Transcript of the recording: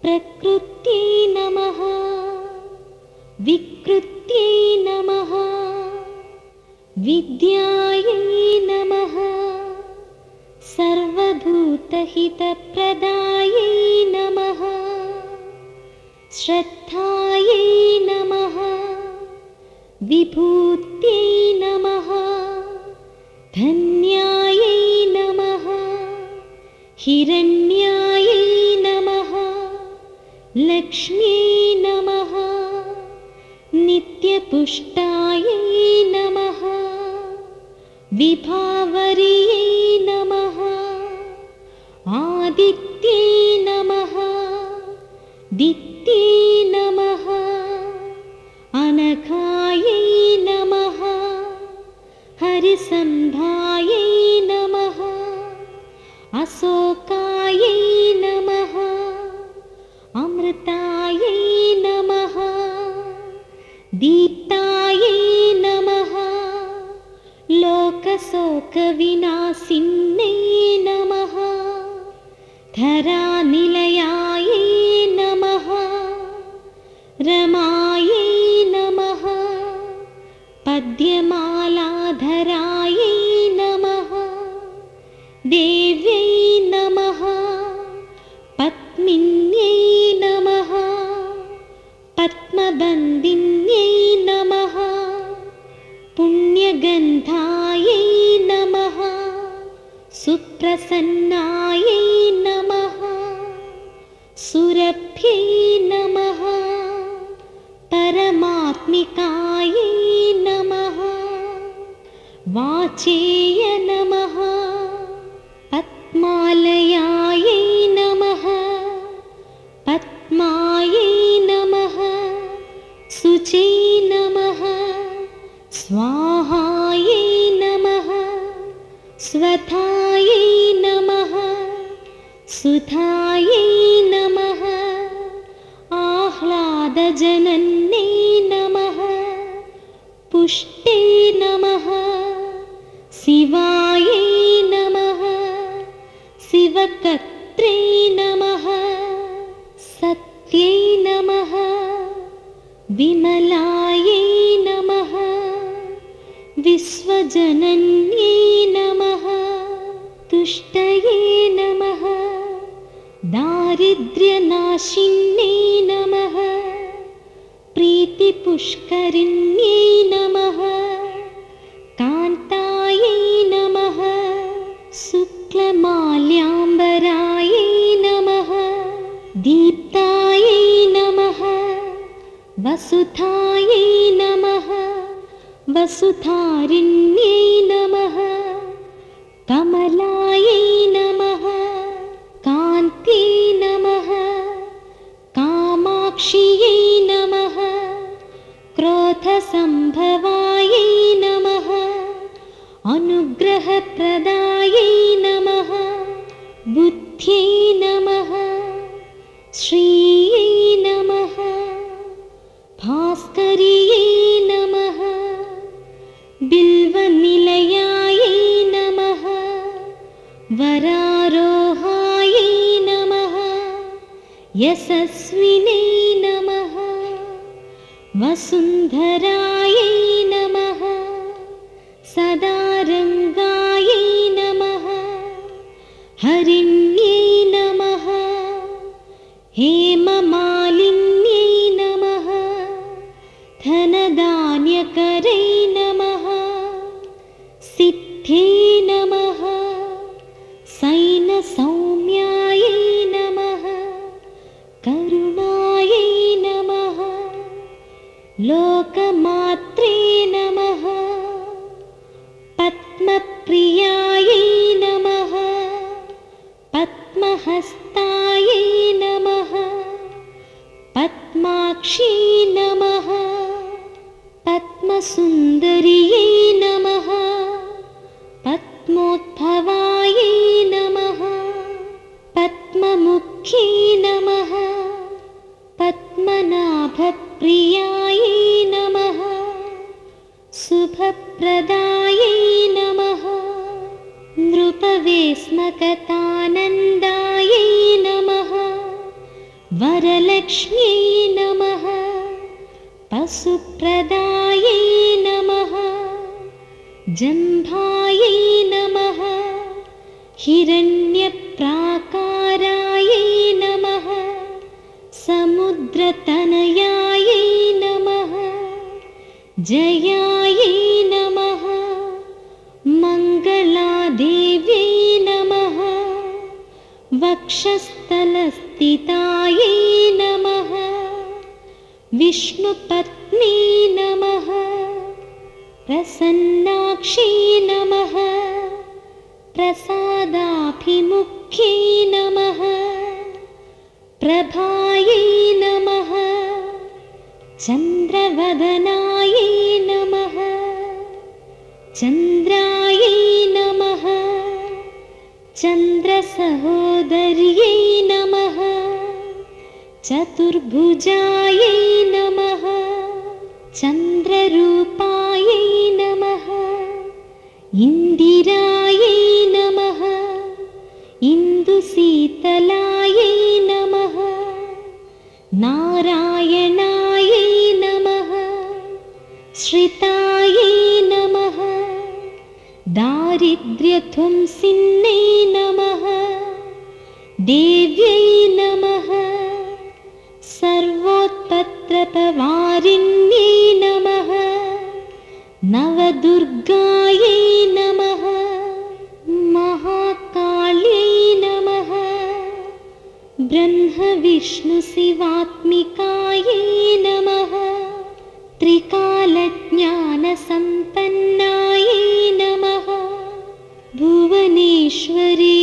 प्रकृत्यै नमः। विकृत्यै नमः। विद्यायै नमः। सर्वभूतहितप्रदायै नमः। श्रद्धायै नमः। विभूत्यै नमः। धन्यायै नमः हिरण्यायै नमः लक्ष्म्यै नमः नित्यपुष्टायै नमः विभावर्यै नमः आदित्यै नमः दित्यै नमः अनघायै नमः हरिसन्धायै दीप्तायै नमः। लोकशोकविनाशिन्यै नमः। धरानिलयायै वाचेय नमः। पद्मालयायै नमः। पद्मायै नमः। शुचै नमः। स्वाहायै नमः। स्वधायै नमः। सुधायै नमः। आह्लादजनन्यै नमः। पुष्टे नमः शिवायै नमः। शिवकत्रे नमः। सत्यै नमः। विमलायै नमः। विश्वजनन्यै नमः। तुष्टये नमः। दारिद्र्यनाशिन्यै नमः। प्रीतिपुष्करिण्यै वसुधारिण्यै नमः कमलायै नमः कान्त्यै नमः कामाक्ष्यै नमः क्रोधसम्भवायै नमः अनुग्रहप्रदायै नमः बुद्ध्यै यशस्विनै नमः। वसुन्धरायै नमः। सदारङ्गायै नमः। हरिण्यै नमः। हेममालिन्यै नमः। धनधान्यकरै नमः। सैनसौम्यायै पद्महस्तायै नमः पद्माक्षी नमः पद्मसुन्दर्यै नमः पद्मोद्भवायै नमः पद्ममुख्यै नमः पद्मनाभप्रियायै नमः शुभप्रदायै नमः नृपवेस्मकतानि महालक्ष्म्यै नमः पशुप्रदायै नमः जम्भायै नमः हिरण्यप्राकारायै नमः समुद्रतनयायै नमः जयायै नमः मङ्गलादेव्यै नमः विष्णुपत्नी नमः। प्रसन्नाक्षी नमः। प्रसादाभिमुख्यै नमः। प्रभायै नमः। चन्द्रवदनायै नमः। चन्द्रायै नमः। चन्द्रसहोदर्यै चतुर्भुजायै नमः चन्द्ररूपायै नमः इन्दिरायै नमः इन्दुशीतलायै नमः नारायणायै नमः श्रितायै नमः दारिद्र्यध्वंसिन्नै नमः देव्यै नवदुर्गायै नमः। महाकाल्यै नमः। ब्रह्मविष्णुशिवात्मिकायै नमः। त्रिकालज्ञानसम्पन्नायै नमः। भुवनेश्वर्यै